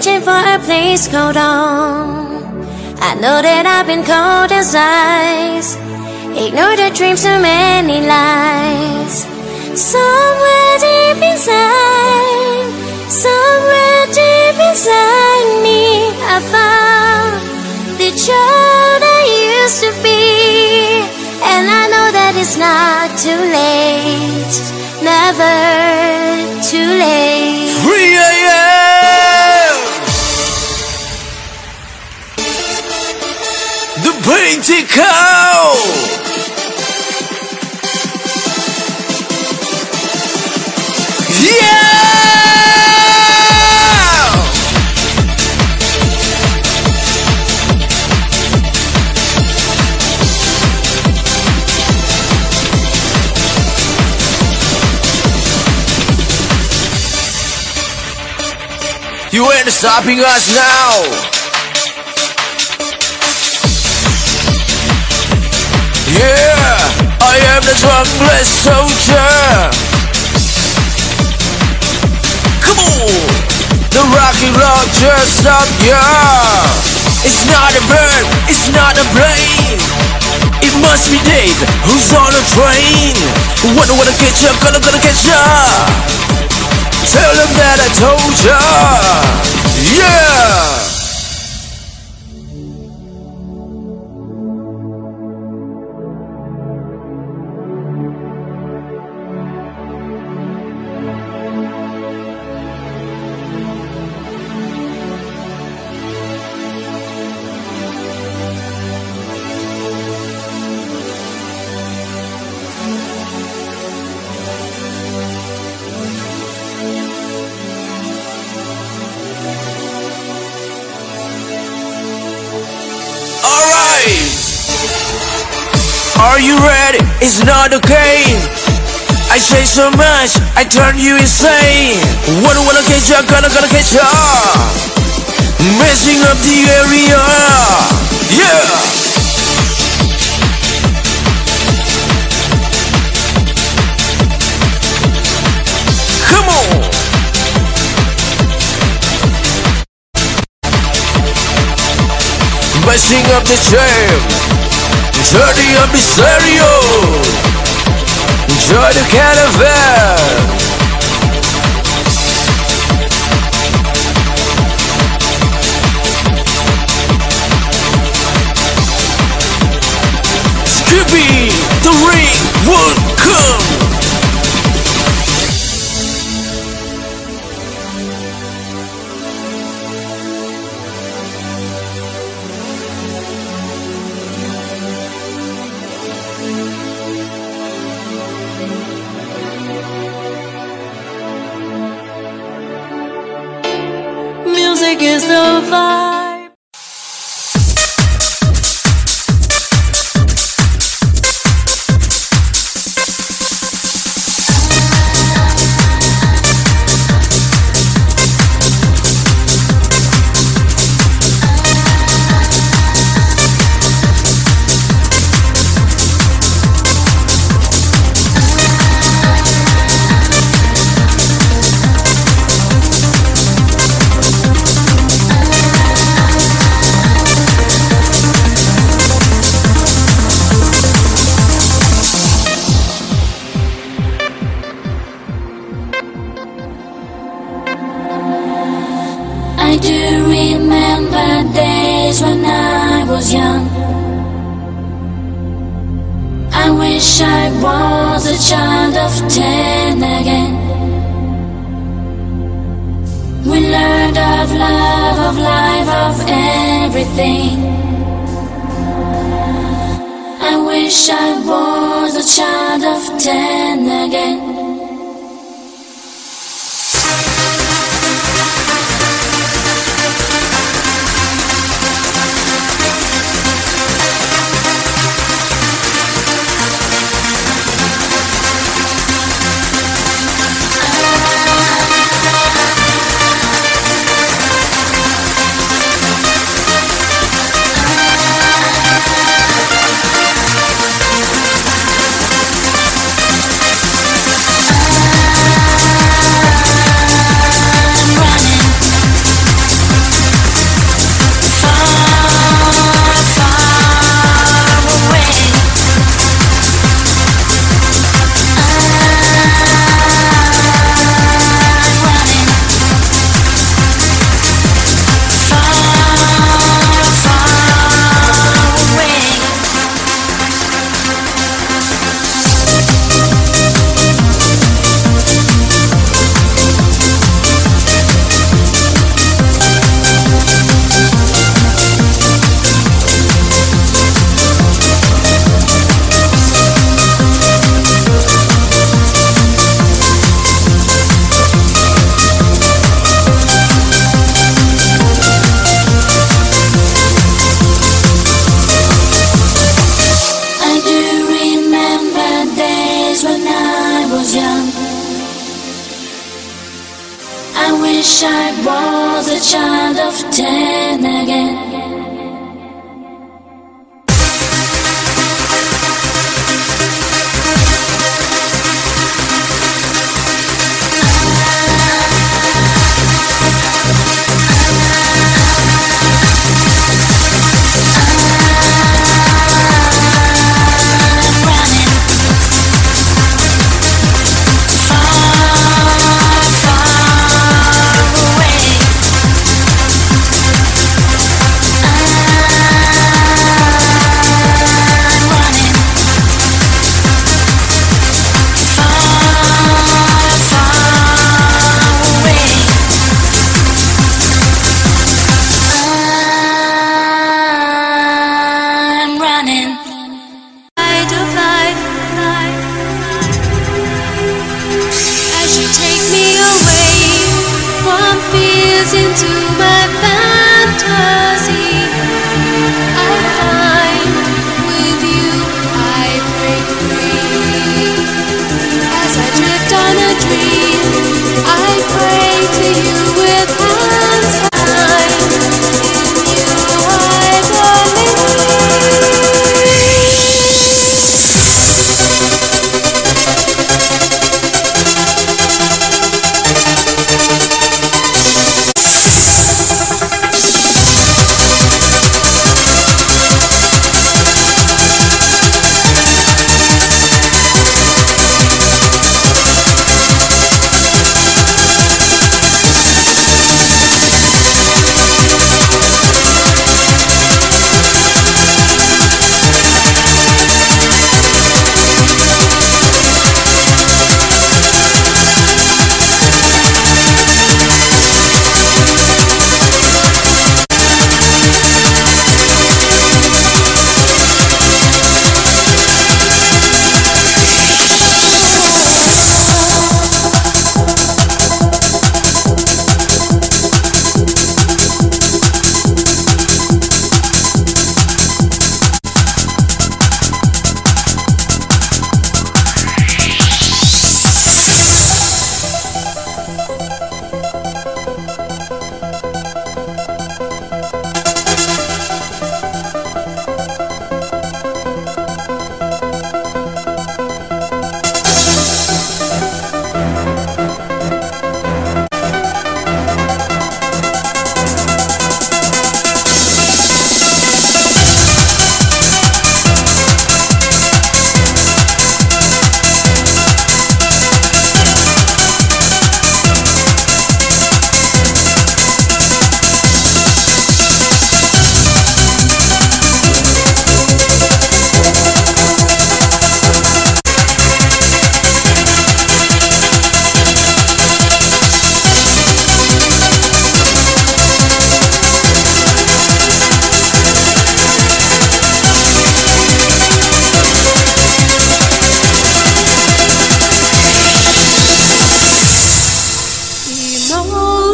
searching for a place called home. I know that I've been cold as ice. Ignore the dreams of many lies. Somewhere deep inside, somewhere deep inside me, I found the child I used to be. And I know that it's not too late, never too late. Yeah! You ain't stopping us now. Yeah, I am the strongest soldier. Come on, the Rocky Road just up, yeah. It's not a bird, it's not a plane. It must be Dave who's on a train. Wanna wanna catch ya, gonna gonna catch ya. Tell them that I told ya. Yeah. It's not okay. I say so much, I turn you insane. Wanna wanna catch ya, gonna gonna catch ya. Messing up the area. Yeah. Come on. Messing up the jam The stereo Enjoy the caravan. Skippy, the ring would come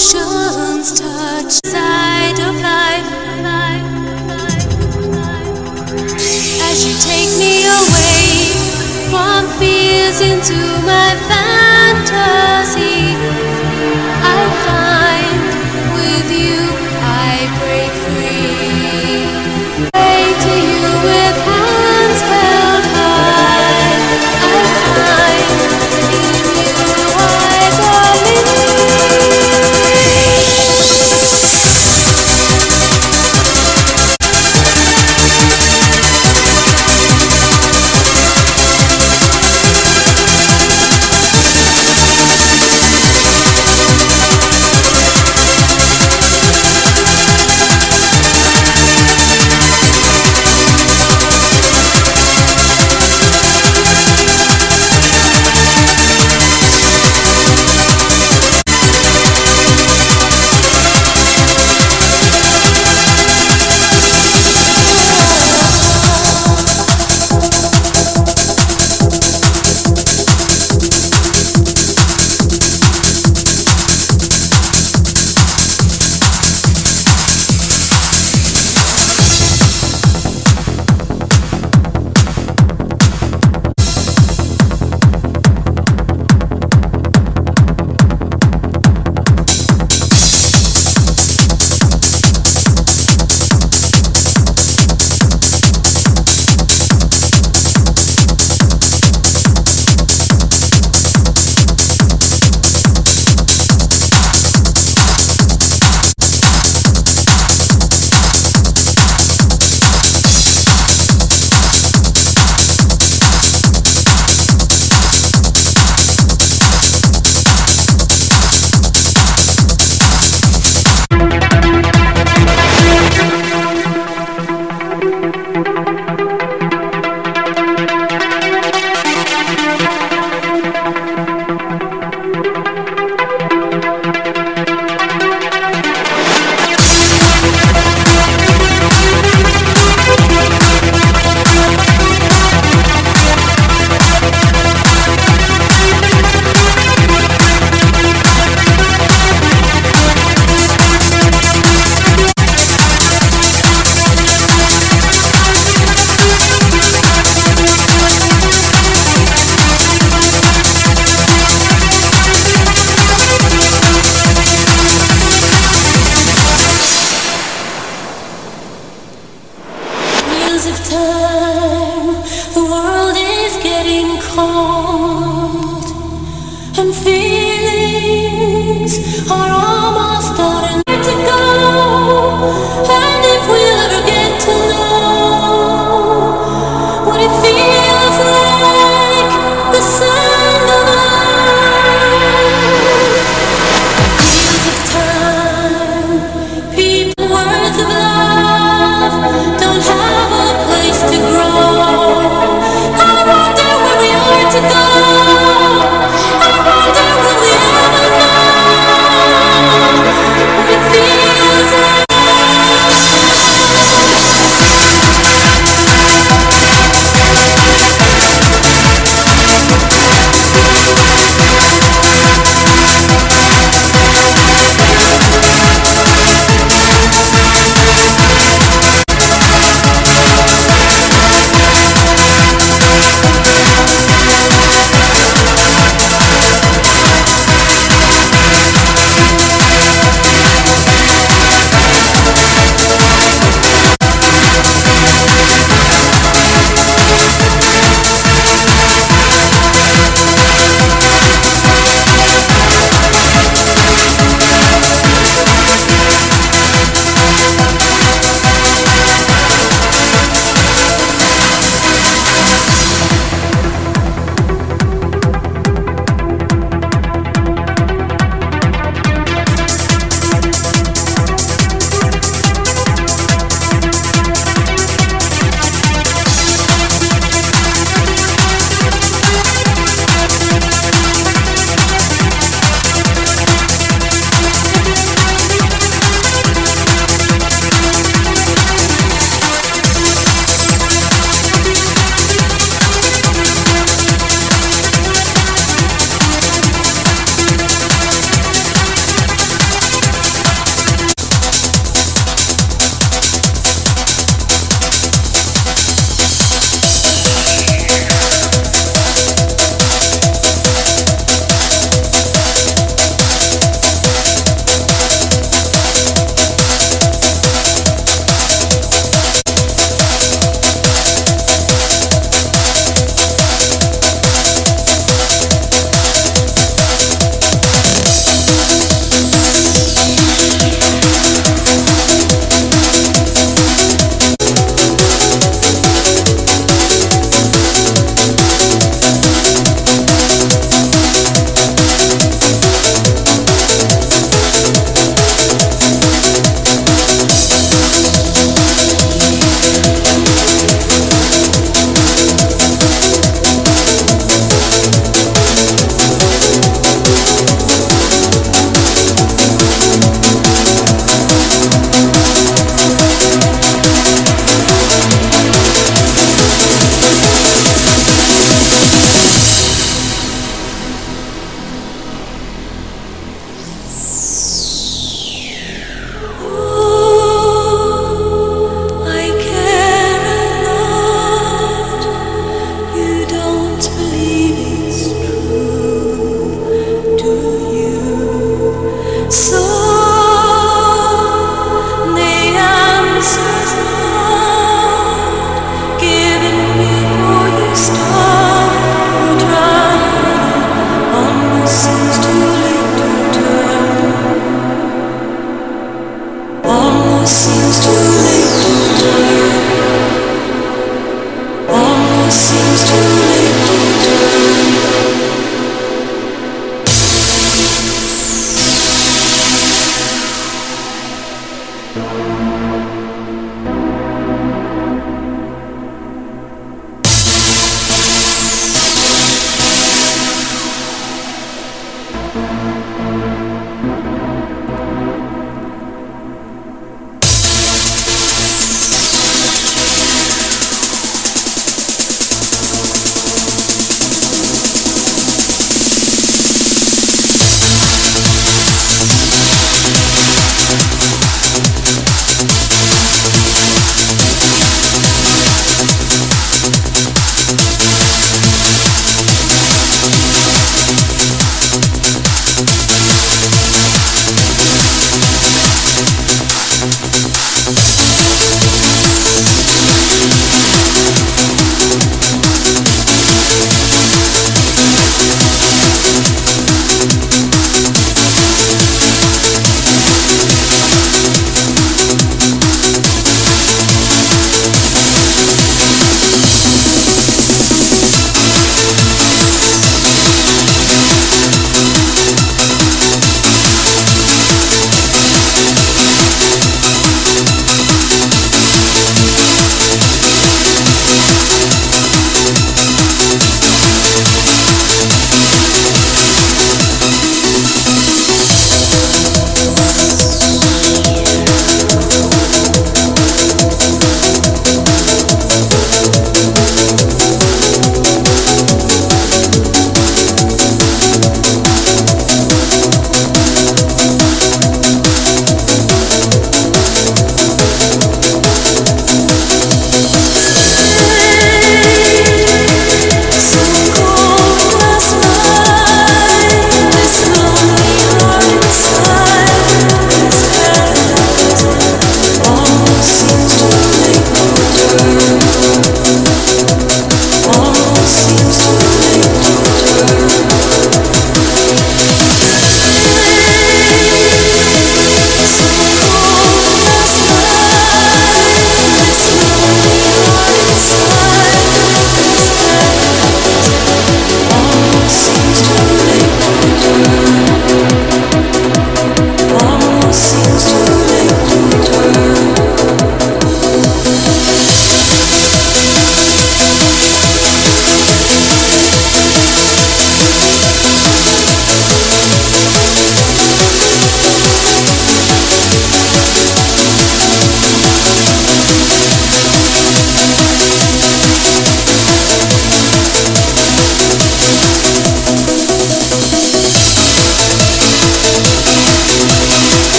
Emotions touch side of life. As you take me away from fears into my fantasy, I find with you.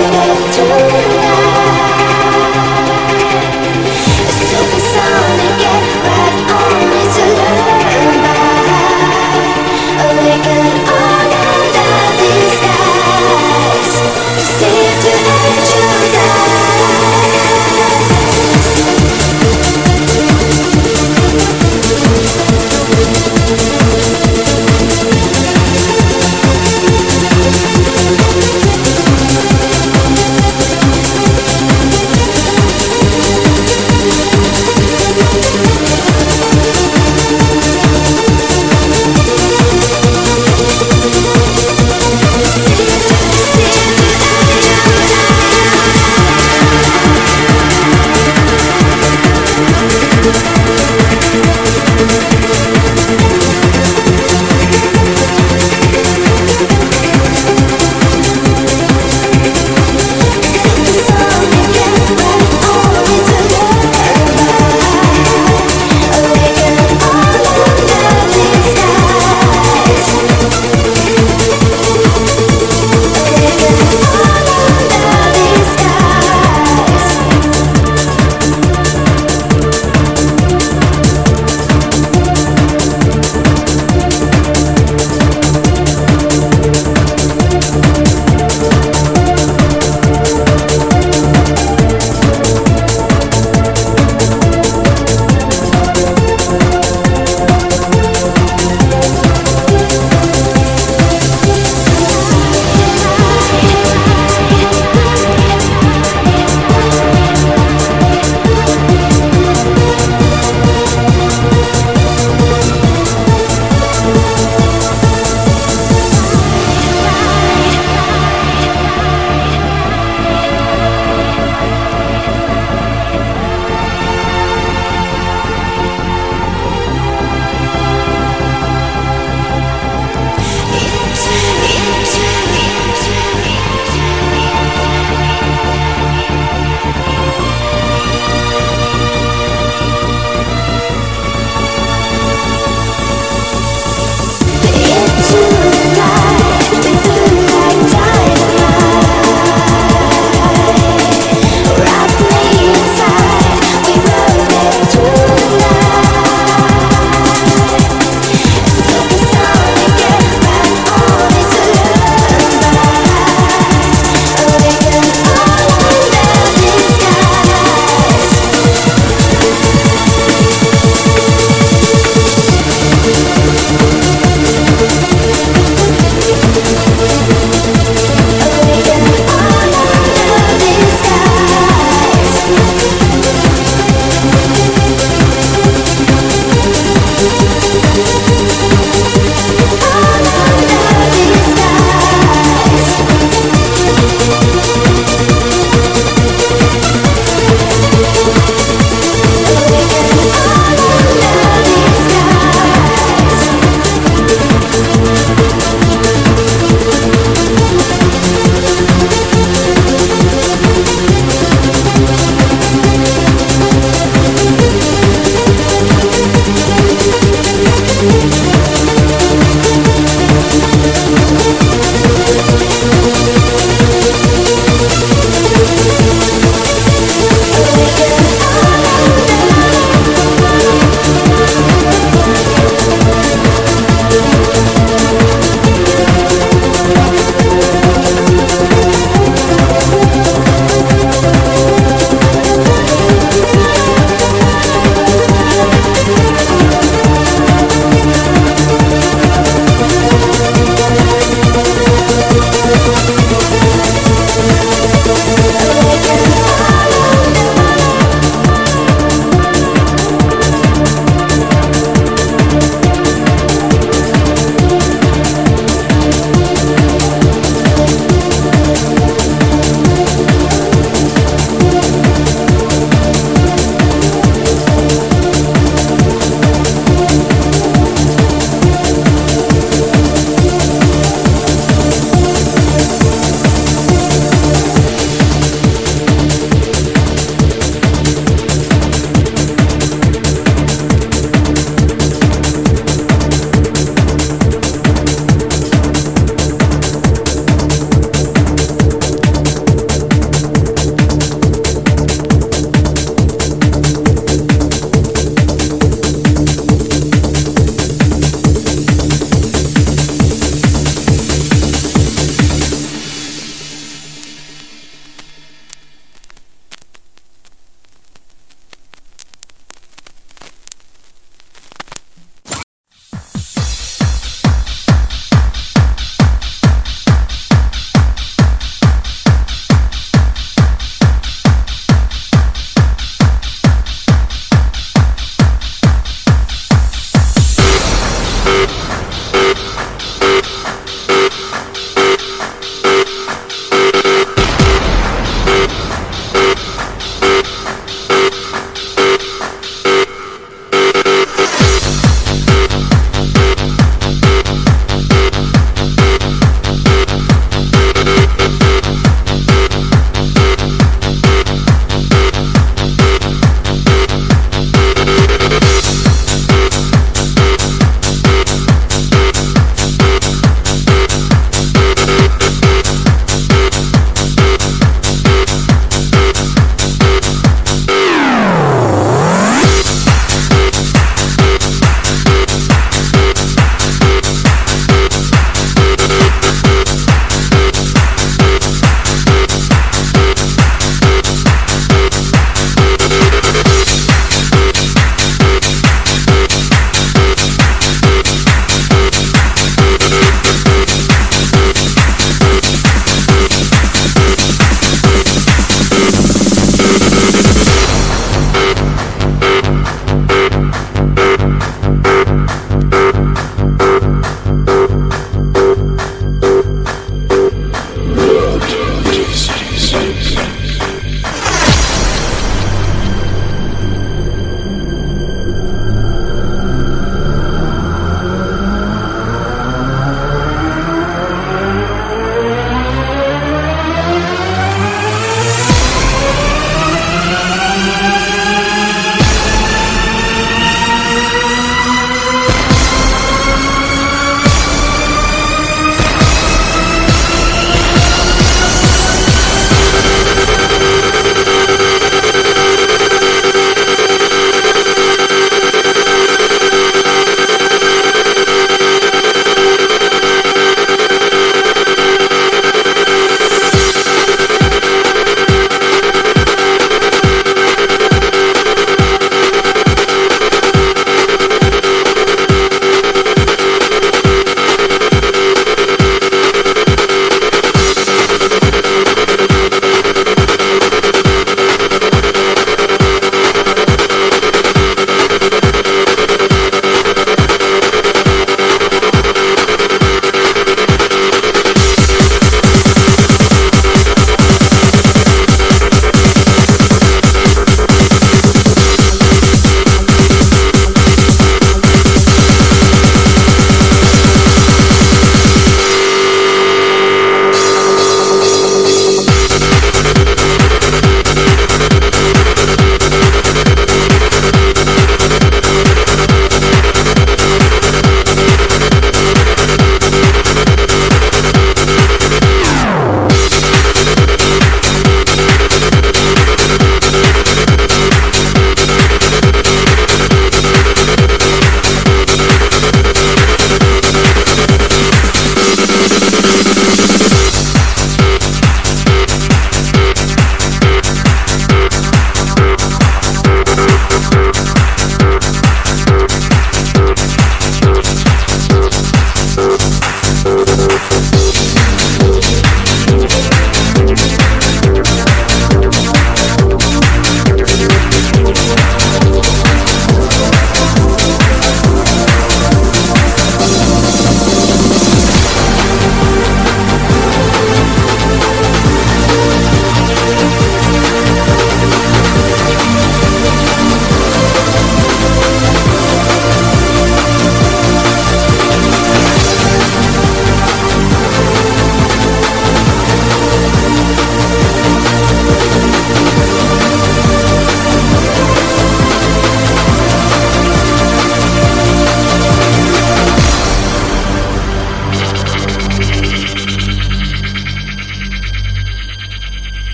do.